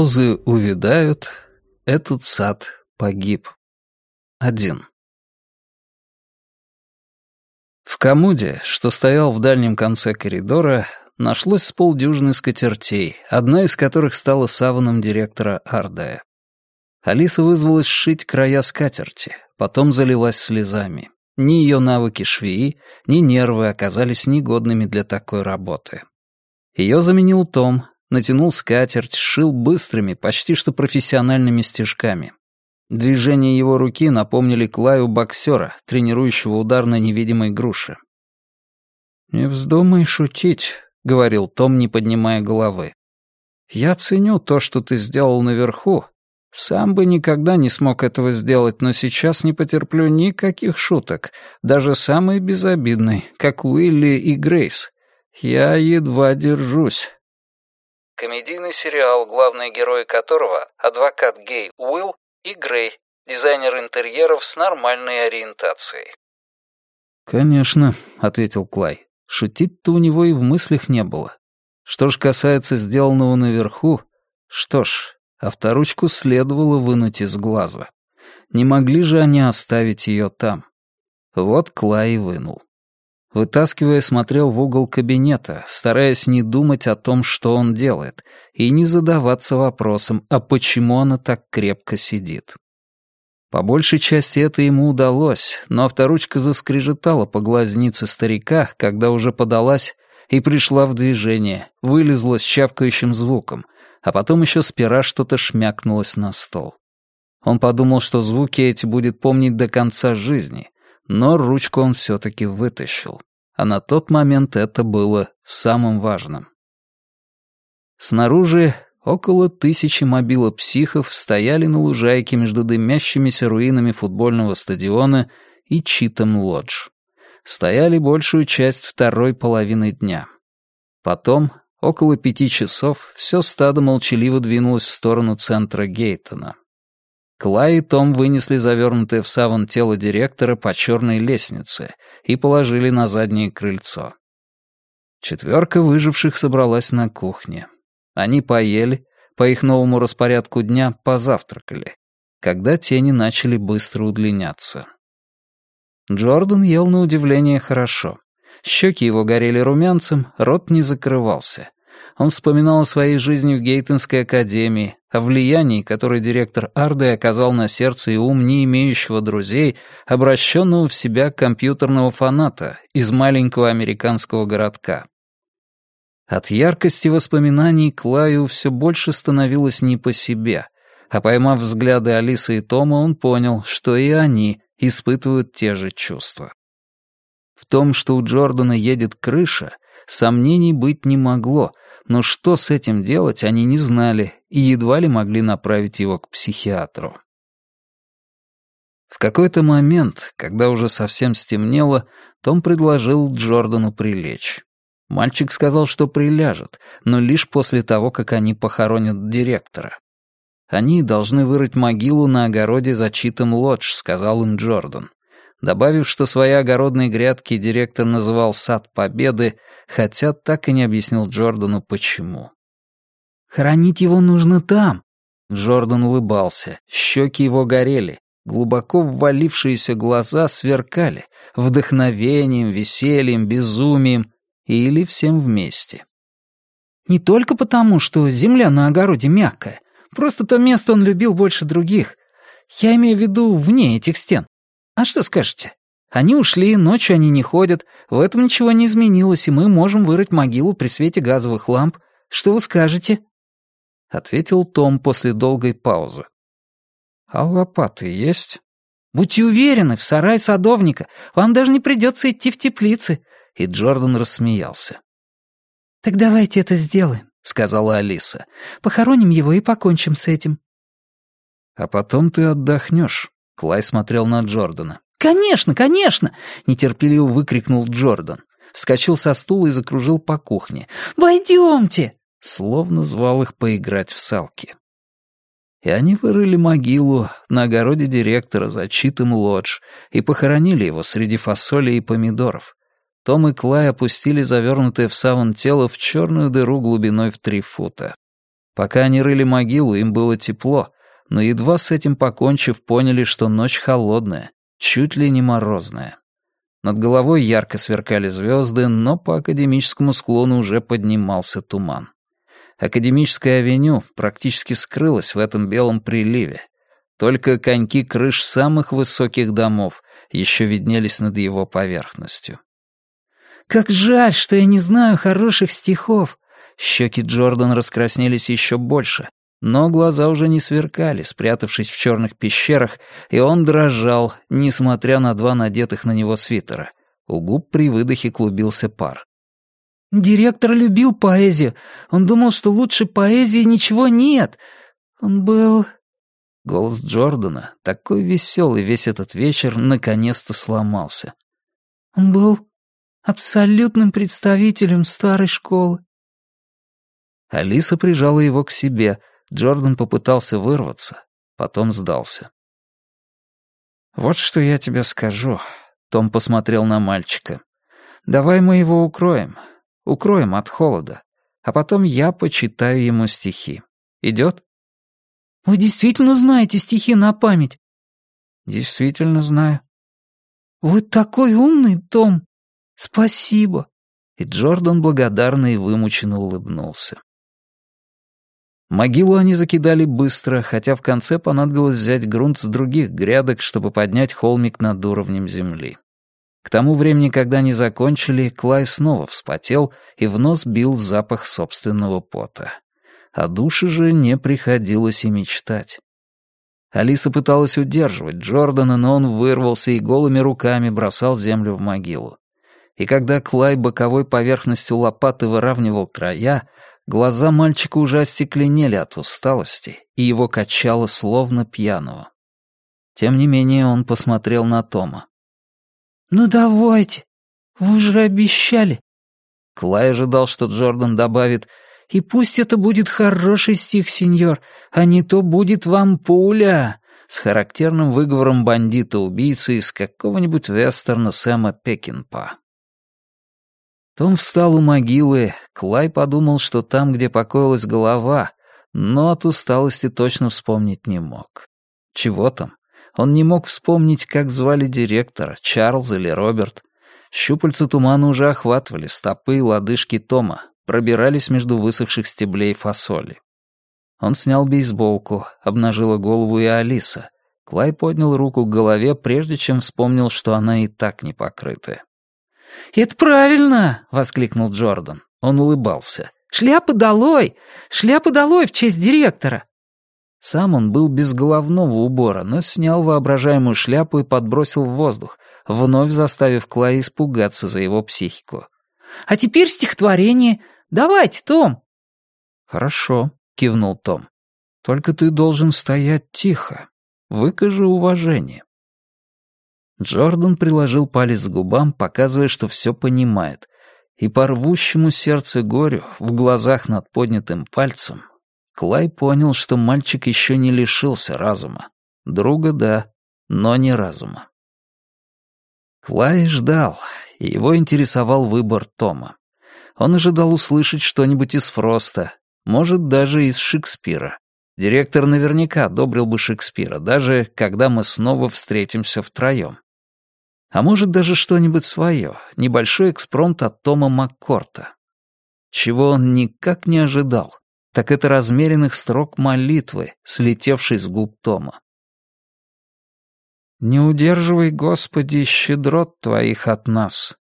Розы увядают, этот сад погиб. Один. В комоде, что стоял в дальнем конце коридора, нашлось с полдюжины скатертей, одна из которых стала саваном директора Ардая. Алиса вызвалась сшить края скатерти, потом залилась слезами. Ни ее навыки швеи, ни нервы оказались негодными для такой работы. Ее заменил Том, натянул скатерть, сшил быстрыми, почти что профессиональными стежками. Движения его руки напомнили Клаю боксера, тренирующего удар на невидимой груше. «Не вздумай шутить», — говорил Том, не поднимая головы. «Я ценю то, что ты сделал наверху. Сам бы никогда не смог этого сделать, но сейчас не потерплю никаких шуток, даже самой безобидной, как Уилли и Грейс. Я едва держусь». Комедийный сериал, главные герои которого — адвокат гей Уилл и Грей, дизайнер интерьеров с нормальной ориентацией. «Конечно», — ответил Клай. Шутить-то у него и в мыслях не было. Что ж касается сделанного наверху, что ж, авторучку следовало вынуть из глаза. Не могли же они оставить ее там. Вот Клай вынул. Вытаскивая, смотрел в угол кабинета, стараясь не думать о том, что он делает, и не задаваться вопросом, а почему она так крепко сидит. По большей части это ему удалось, но авторучка заскрежетала по глазнице старика, когда уже подалась и пришла в движение, вылезла с чавкающим звуком, а потом еще спира что-то шмякнулось на стол. Он подумал, что звуки эти будет помнить до конца жизни — но ручку он все-таки вытащил, а на тот момент это было самым важным. Снаружи около тысячи мобилопсихов стояли на лужайке между дымящимися руинами футбольного стадиона и Читом Лодж. Стояли большую часть второй половины дня. Потом, около пяти часов, все стадо молчаливо двинулось в сторону центра Гейтона. Клай и Том вынесли завернутое в саван тело директора по черной лестнице и положили на заднее крыльцо. Четверка выживших собралась на кухне. Они поели, по их новому распорядку дня позавтракали, когда тени начали быстро удлиняться. Джордан ел на удивление хорошо. Щеки его горели румянцем, рот не закрывался. Он вспоминал о своей жизни в Гейтонской академии, о влиянии, которое директор Арды оказал на сердце и ум не имеющего друзей, обращенного в себя компьютерного фаната из маленького американского городка. От яркости воспоминаний Клаю все больше становилось не по себе, а поймав взгляды Алисы и Тома, он понял, что и они испытывают те же чувства. В том, что у Джордана едет крыша, сомнений быть не могло, но что с этим делать, они не знали и едва ли могли направить его к психиатру. В какой-то момент, когда уже совсем стемнело, Том предложил Джордану прилечь. Мальчик сказал, что приляжет, но лишь после того, как они похоронят директора. «Они должны вырыть могилу на огороде за Читом Лодж», — сказал им Джордан добавив, что свои огородные грядки директор называл «Сад Победы», хотя так и не объяснил Джордану, почему. «Хоронить его нужно там!» Джордан улыбался, щеки его горели, глубоко ввалившиеся глаза сверкали, вдохновением, весельем, безумием или всем вместе. «Не только потому, что земля на огороде мягкая, просто то место он любил больше других. Я имею в виду вне этих стен. А что скажете? Они ушли, ночью они не ходят, в этом ничего не изменилось, и мы можем вырыть могилу при свете газовых ламп. Что вы скажете?» Ответил Том после долгой паузы. «А лопаты есть?» «Будьте уверены, в сарай садовника. Вам даже не придется идти в теплицы». И Джордан рассмеялся. «Так давайте это сделаем», — сказала Алиса. «Похороним его и покончим с этим». «А потом ты отдохнешь. Клай смотрел на Джордана. «Конечно, конечно!» — нетерпеливо выкрикнул Джордан. Вскочил со стула и закружил по кухне. «Пойдемте!» Словно звал их поиграть в салки. И они вырыли могилу на огороде директора за Читом Лодж и похоронили его среди фасоли и помидоров. Том и Клай опустили завернутое в саван тело в черную дыру глубиной в три фута. Пока они рыли могилу, им было тепло, но едва с этим покончив, поняли, что ночь холодная, чуть ли не морозная. Над головой ярко сверкали звезды, но по академическому склону уже поднимался туман. Академическая авеню практически скрылась в этом белом приливе. Только коньки крыш самых высоких домов еще виднелись над его поверхностью. «Как жаль, что я не знаю хороших стихов!» Щеки Джордан раскраснелись еще больше, но глаза уже не сверкали, спрятавшись в черных пещерах, и он дрожал, несмотря на два надетых на него свитера. У губ при выдохе клубился пар. «Директор любил поэзию. Он думал, что лучше поэзии ничего нет. Он был...» Голос Джордана, такой веселый весь этот вечер, наконец-то сломался. «Он был абсолютным представителем старой школы». Алиса прижала его к себе, Джордан попытался вырваться, потом сдался. «Вот что я тебе скажу», — Том посмотрел на мальчика. «Давай мы его укроем, укроем от холода, а потом я почитаю ему стихи. Идет?» «Вы действительно знаете стихи на память?» «Действительно знаю». «Вы такой умный, Том! Спасибо!» И Джордан благодарно и вымученно улыбнулся. Могилу они закидали быстро, хотя в конце понадобилось взять грунт с других грядок, чтобы поднять холмик над уровнем земли. К тому времени, когда они закончили, Клай снова вспотел и в нос бил запах собственного пота. О душе же не приходилось и мечтать. Алиса пыталась удерживать Джордана, но он вырвался и голыми руками бросал землю в могилу. И когда Клай боковой поверхностью лопаты выравнивал края, Глаза мальчика уже остекленели от усталости, и его качало словно пьяного. Тем не менее он посмотрел на Тома. «Ну давайте, вы же обещали». Клай ожидал, что Джордан добавит «И пусть это будет хороший стих, сеньор, а не то будет вам пуля» с характерным выговором бандита-убийцы из какого-нибудь вестерна Сэма Пекинпа. Том встал у могилы, Клай подумал, что там, где покоилась голова, но от усталости точно вспомнить не мог. Чего там? Он не мог вспомнить, как звали директора, Чарльз или Роберт. Щупальца тумана уже охватывали стопы и лодыжки Тома, пробирались между высохших стеблей фасоли. Он снял бейсболку, обнажила голову и Алиса. Клай поднял руку к голове, прежде чем вспомнил, что она и так не покрытая. «Это правильно!» — воскликнул Джордан. Он улыбался. «Шляпы долой! Шляпы долой в честь директора!» Сам он был без головного убора, но снял воображаемую шляпу и подбросил в воздух, вновь заставив Клай испугаться за его психику. «А теперь стихотворение. Давайте, Том!» «Хорошо», — кивнул Том. «Только ты должен стоять тихо. Выкажи уважение». Джордан приложил палец к губам, показывая, что все понимает, и по рвущему сердце горю в глазах над поднятым пальцем Клай понял, что мальчик еще не лишился разума. Друга — да, но не разума. Клай ждал, и его интересовал выбор Тома. Он ожидал услышать что-нибудь из Фроста, может, даже из Шекспира. Директор наверняка одобрил бы Шекспира, даже когда мы снова встретимся втроем. А может, даже что-нибудь свое, небольшой экспромт от Тома Маккорта. Чего он никак не ожидал, так это размеренных строк молитвы, слетевшей с губ Тома. «Не удерживай, Господи, щедрот Твоих от нас.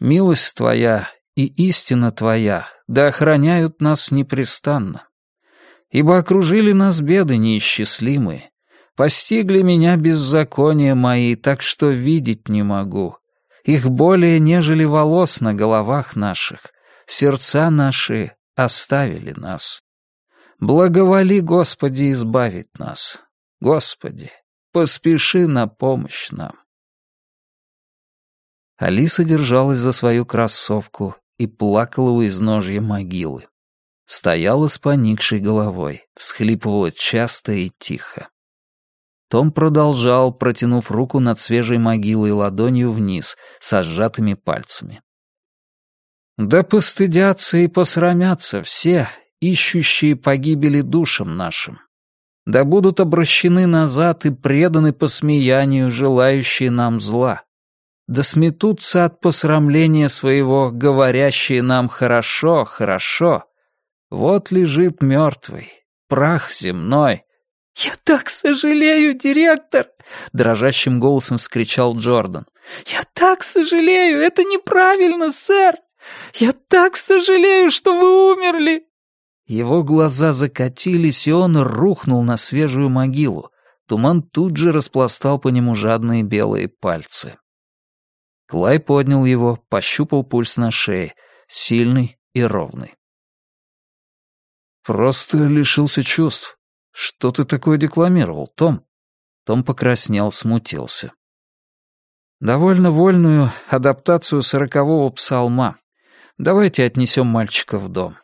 Милость Твоя и истина Твоя да охраняют нас непрестанно. Ибо окружили нас беды неисчислимые, Постигли меня беззакония мои, так что видеть не могу. Их более, нежели волос на головах наших. Сердца наши оставили нас. Благоволи, Господи, избавить нас. Господи, поспеши на помощь нам. Алиса держалась за свою кроссовку и плакала у изножья могилы. Стояла с поникшей головой, всхлипывала часто и тихо. Том продолжал, протянув руку над свежей могилой ладонью вниз, со сжатыми пальцами. «Да постыдятся и посрамятся все, ищущие погибели душам нашим. Да будут обращены назад и преданы посмеянию, желающие нам зла. Да сметутся от посрамления своего, говорящие нам «хорошо, хорошо». Вот лежит мертвый, прах земной. «Я так сожалею, директор!» — дрожащим голосом вскричал Джордан. «Я так сожалею! Это неправильно, сэр! Я так сожалею, что вы умерли!» Его глаза закатились, и он рухнул на свежую могилу. Туман тут же распластал по нему жадные белые пальцы. Клай поднял его, пощупал пульс на шее, сильный и ровный. «Просто лишился чувств. Что ты такое декламировал, Том?» Том покраснел, смутился. «Довольно вольную адаптацию сорокового псалма. Давайте отнесем мальчика в дом».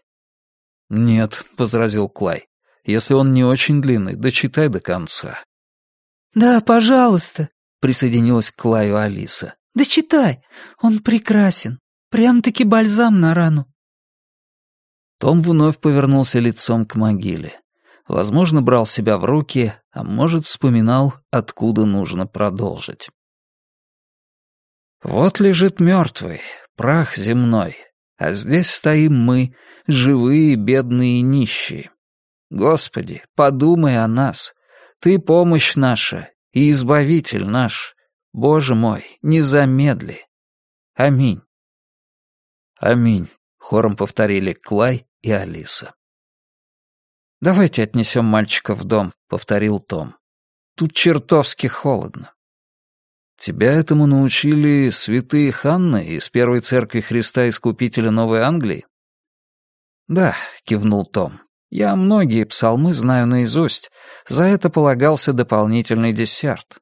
«Нет», — возразил Клай. «Если он не очень длинный, дочитай до конца». «Да, пожалуйста», — присоединилась к Клаю Алиса. «Дочитай, он прекрасен. Прям-таки бальзам на рану». Том вновь повернулся лицом к могиле. Возможно, брал себя в руки, а может, вспоминал, откуда нужно продолжить. Вот лежит мертвый, прах земной, а здесь стоим мы, живые, бедные и нищие. Господи, подумай о нас. Ты помощь наша и избавитель наш. Боже мой, не замедли. Аминь. Аминь, хором повторили Клай и Алиса. «Давайте отнесем мальчика в дом», — повторил Том. «Тут чертовски холодно». Тебя этому научили святые Ханны из Первой Церкви Христа Искупителя Новой Англии? Да, кивнул Том. Я многие псалмы знаю наизусть. За это полагался дополнительный десерт.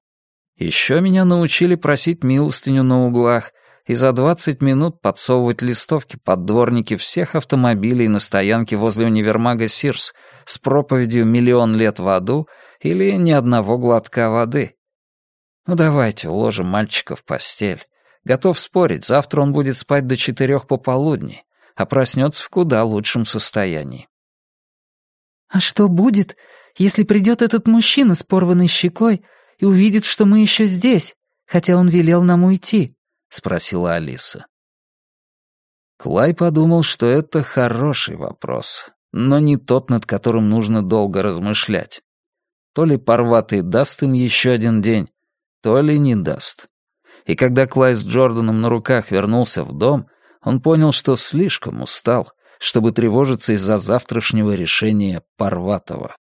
Еще меня научили просить милостыню на углах и за 20 минут подсовывать листовки под дворники всех автомобилей на стоянке возле универмага Сирс с проповедью «Миллион лет в аду» или «Ни одного глотка воды». Ну давайте уложим мальчика в постель. Готов спорить, завтра он будет спать до четырех пополудни, а проснется в куда лучшем состоянии. «А что будет, если придет этот мужчина с порванной щекой и увидит, что мы еще здесь, хотя он велел нам уйти?» — спросила Алиса. Клай подумал, что это хороший вопрос, но не тот, над которым нужно долго размышлять. То ли Парватый даст им еще один день, то ли не даст. И когда Клай с Джорданом на руках вернулся в дом, он понял, что слишком устал, чтобы тревожиться из-за завтрашнего решения Парватова.